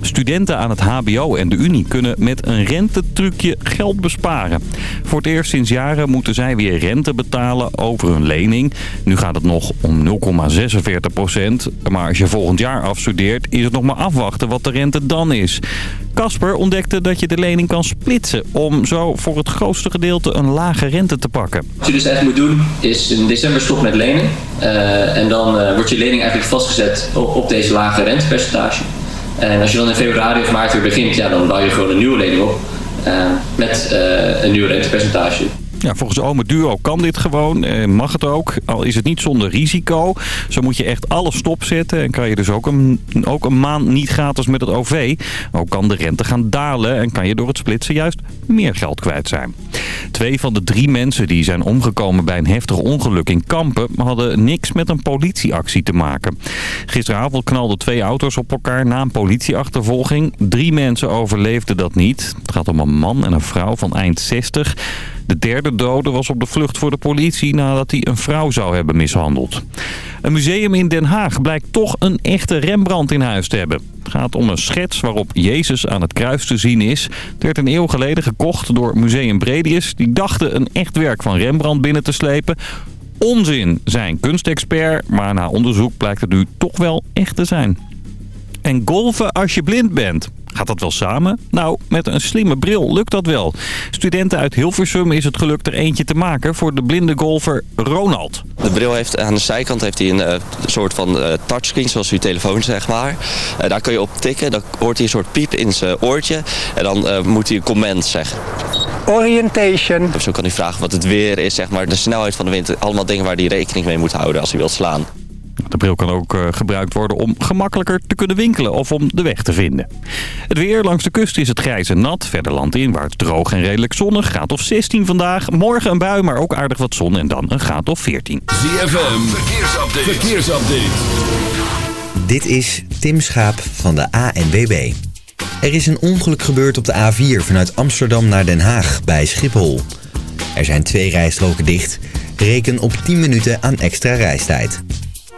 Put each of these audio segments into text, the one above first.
Studenten aan het hbo en de unie kunnen met een rentetrucje geld besparen. Voor het eerst sinds jaren moeten zij weer rente betalen over hun lening. Nu gaat het nog om 0,46 procent. Maar als je volgend jaar afstudeert is het nog maar afwachten wat de rente dan is. Casper ontdekte dat je de lening kan splitsen om zo voor het grootste gedeelte een lage rente te pakken. Wat je dus eigenlijk moet doen is in december stoppen met lenen. Uh, en dan uh, wordt je lening eigenlijk vastgezet op, op deze lage rentepercentage. En als je dan in februari of maart weer begint, ja, dan bouw je gewoon een nieuwe lening op. Uh, met uh, een nieuw rentepercentage. Ja, volgens Ome Duo kan dit gewoon, eh, mag het ook, al is het niet zonder risico. Zo moet je echt alles stopzetten en kan je dus ook een, ook een maand niet gratis met het OV. Ook kan de rente gaan dalen en kan je door het splitsen juist meer geld kwijt zijn. Twee van de drie mensen die zijn omgekomen bij een heftig ongeluk in Kampen hadden niks met een politieactie te maken. Gisteravond knalden twee auto's op elkaar na een politieachtervolging. Drie mensen overleefden dat niet. Het gaat om een man en een vrouw van eind 60. De derde dode was op de vlucht voor de politie nadat hij een vrouw zou hebben mishandeld. Een museum in Den Haag blijkt toch een echte Rembrandt in huis te hebben. Het gaat om een schets waarop Jezus aan het kruis te zien is. Het werd een eeuw geleden gekocht door Museum Bredius. Die dachten een echt werk van Rembrandt binnen te slepen. Onzin, zijn kunstexpert, maar na onderzoek blijkt het nu toch wel echt te zijn. En golven als je blind bent. Gaat dat wel samen? Nou, met een slimme bril lukt dat wel. Studenten uit Hilversum is het gelukt er eentje te maken voor de blinde golfer Ronald. De bril heeft aan de zijkant heeft hij een uh, soort van uh, touchscreen, zoals uw telefoon zeg maar. Uh, daar kun je op tikken, dan hoort hij een soort piep in zijn oortje en dan moet hij een comment zeggen. Orientation. Zo kan hij vragen wat het weer is, zeg maar, de snelheid van de wind. Allemaal dingen waar hij rekening mee moet houden als hij wil slaan. De bril kan ook uh, gebruikt worden om gemakkelijker te kunnen winkelen of om de weg te vinden. Het weer langs de kust is het grijs en nat. Verder landinwaarts droog en redelijk zonnig. Graad of 16 vandaag. Morgen een bui, maar ook aardig wat zon en dan een graad of 14. ZFM, verkeersupdate. verkeersupdate. Dit is Tim Schaap van de ANWB. Er is een ongeluk gebeurd op de A4 vanuit Amsterdam naar Den Haag bij Schiphol. Er zijn twee rijstroken dicht. Reken op 10 minuten aan extra reistijd.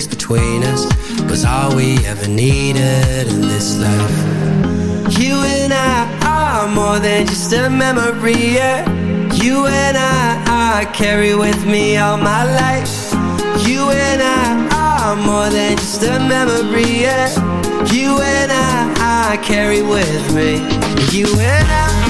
Space between us. Was all we ever needed in this life. You and I are more than just a memory, yeah. You and I, I carry with me all my life. You and I are more than just a memory, yeah. You and I, I carry with me. You and I.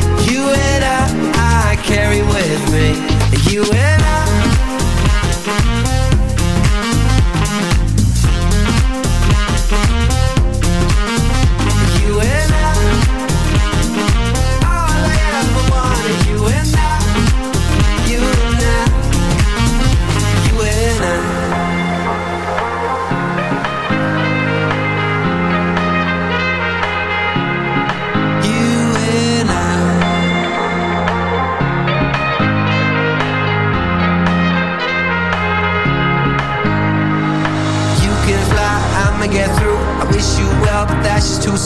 With me. You and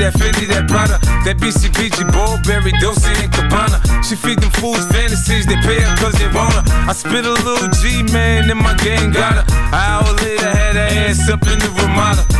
That Fendi, that Prada, that BCBG, Burberry, Dolce and Gabbana. She feed them fools fantasies, they pay her cause they want her. I spit a little G, man, and my gang got her. An hour later, had her ass up in the Ramada.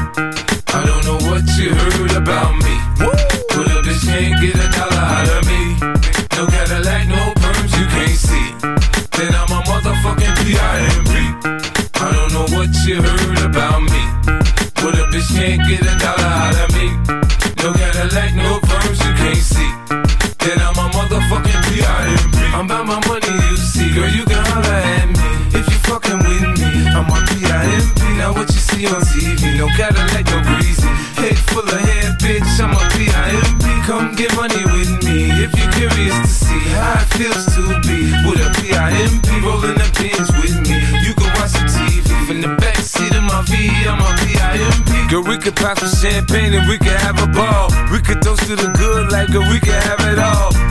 I don't know what you heard about me. But a bitch can't get a dollar out of me. No Cadillac, no perms, you can't see. Then I'm a motherfucking P-I-M-P. I don't know what you heard about me. But a bitch can't get a dollar out of me. No Cadillac, no perms, you can't see. Then I'm a motherfucking P.I.M.P. I'm about my money, Now what you see on TV, no Cadillac, no greasy. Head full of hair, bitch, I'm a P.I.M.P. Come get money with me if you're curious to see how it feels to be with a P.I.M.P. rolling the pins with me. You can watch some TV from the backseat of my V, I'm a P.I.M.P. Girl, we could pop some champagne and we could have a ball. We could toast to the good like girl, we could have it all.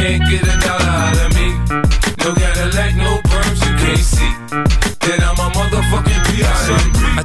Can't get a dollar out of me. No Cadillac, no perms, you can't see.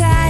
the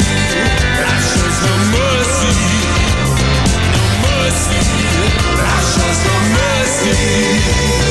ti.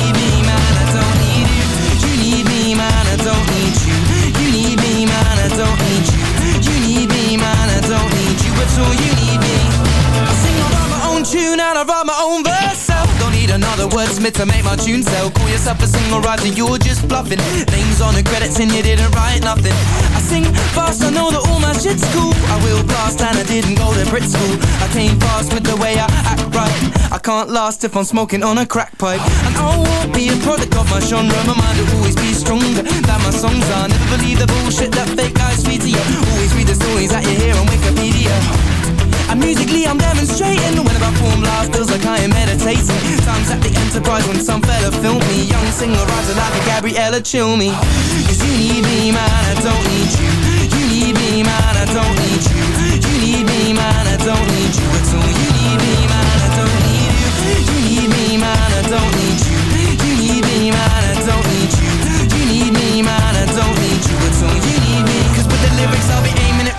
you all. You need me. I sing, write my own tune and I write my own verse. So don't need another wordsmith to make my tune sell. Call yourself a single writer, you're just bluffing. Names on the credits and you didn't write nothing. I sing fast, I know that all my shit's cool. I will blast and I didn't go to Brit school. I came fast with the way I act right. I can't last if I'm smoking on a crack pipe. And I won't be a product of my genre. My mind will always be stronger Gabriella me. Cause you need me man, I don't need you. You need me man, I don't need you. You need me man, I don't need you at all. You need me man, I don't need you. You need me man, I don't need You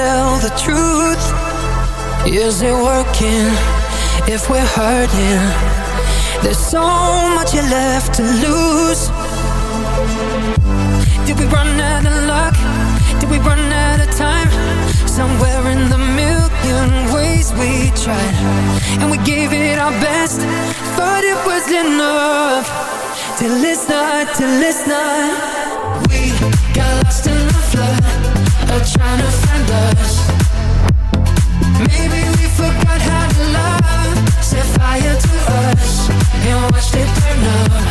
tell the truth Is it working if we're hurting? There's so much left to lose Did we run out of luck? Did we run out of time? Somewhere in the million ways we tried And we gave it our best Thought it was enough Till it's not, till it's not We got lost in the flood Of trying to find us. Maybe we forgot how to love. Set fire to us And it burn up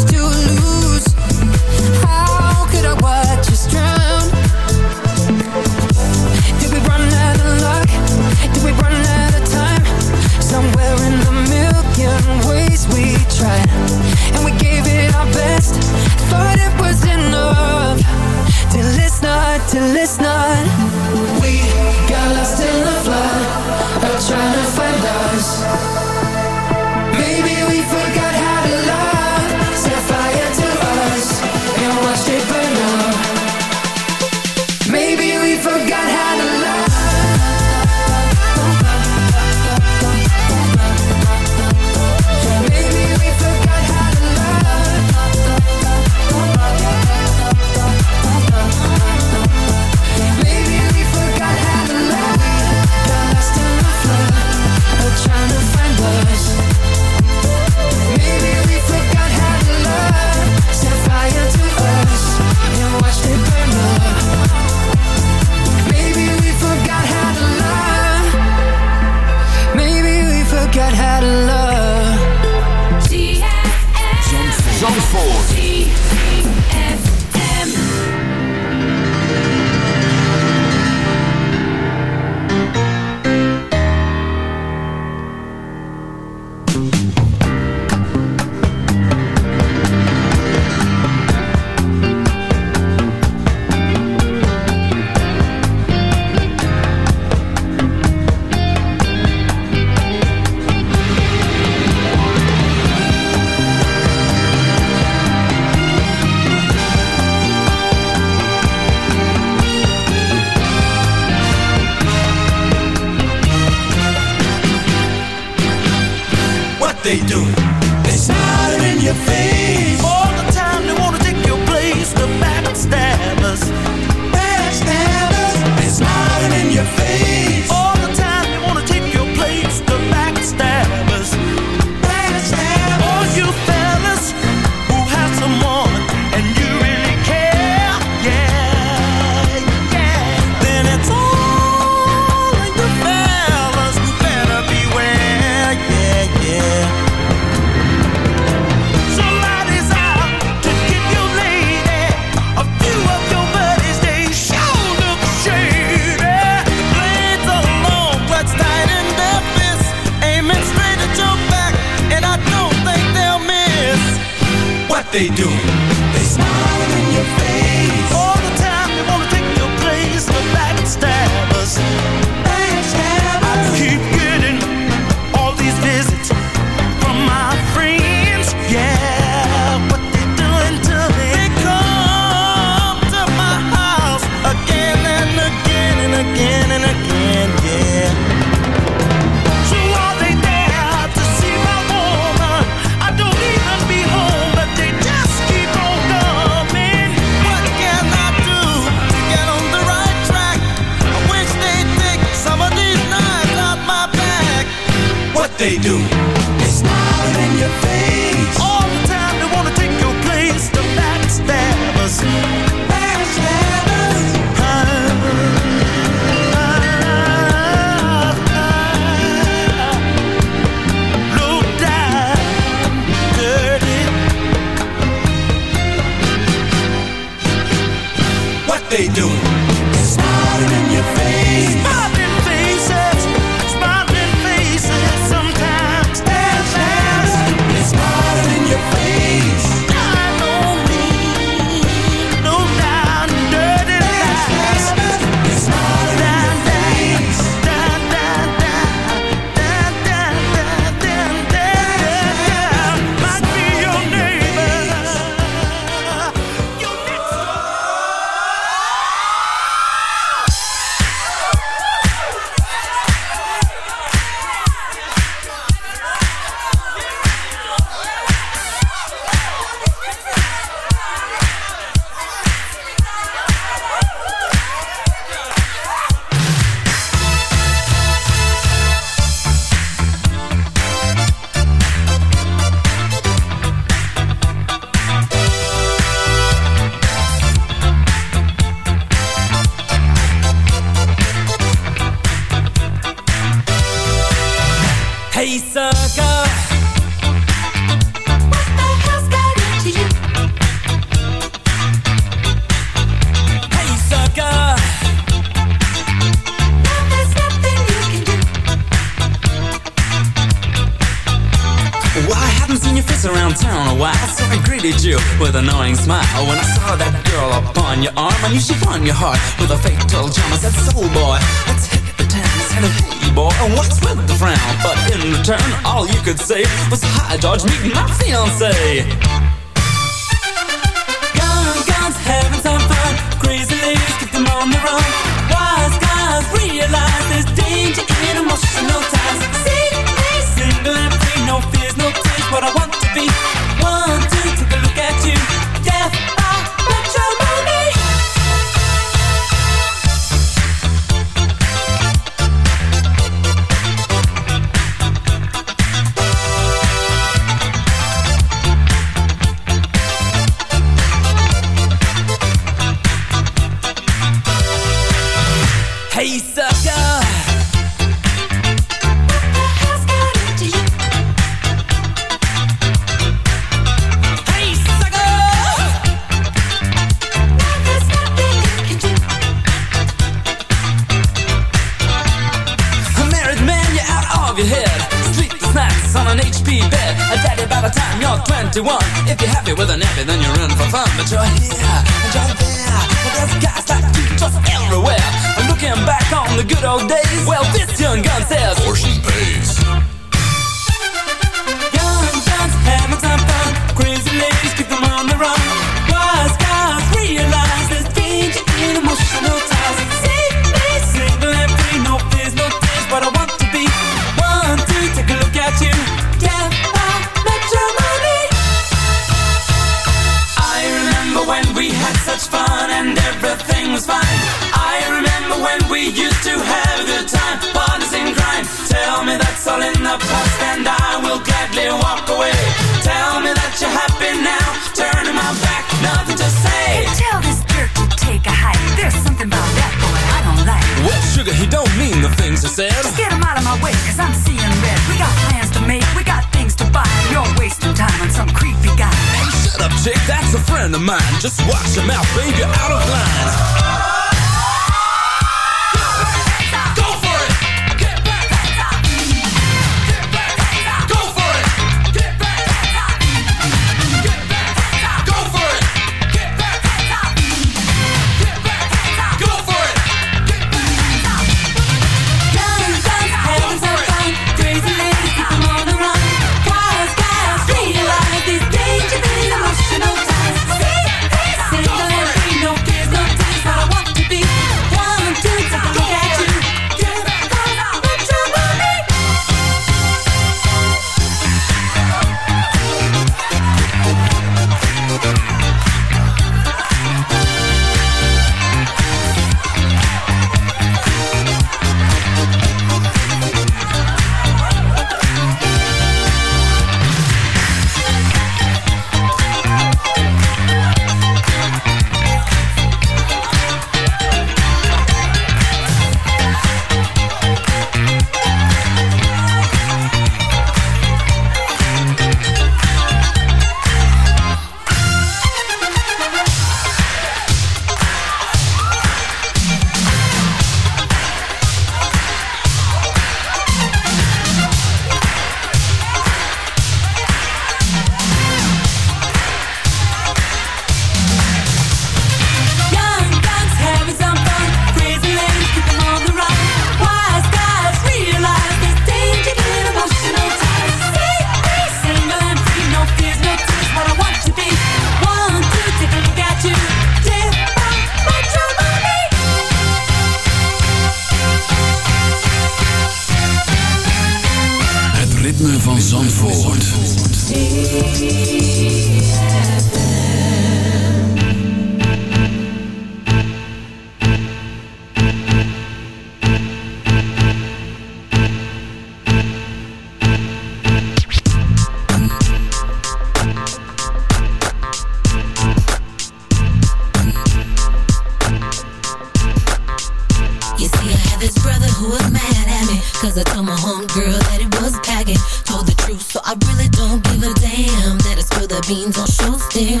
Cause I told my homegirl that it was packing. Told the truth, so I really don't give a damn. That I spilled the beans on show steaming.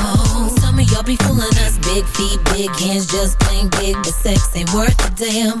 Oh, some of y'all be fooling us. Big feet, big hands, just plain big. But sex ain't worth a damn.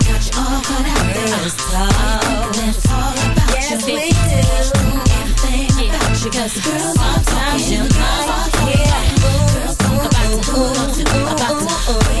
all. Girls about Yes, you. we do. Everything about girls are talking, girls are talking. Girls talk about the booty too, about the way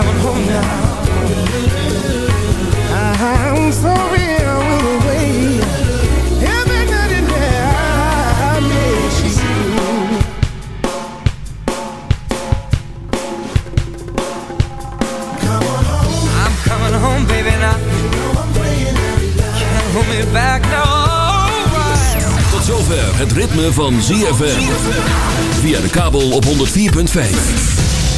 coming home now. I'm sorry I went away. Every night and day I miss you. I'm coming home, baby, now. Can't hold me back now. Tot zover het ritme van ZFM. Via de kabel op 104.5.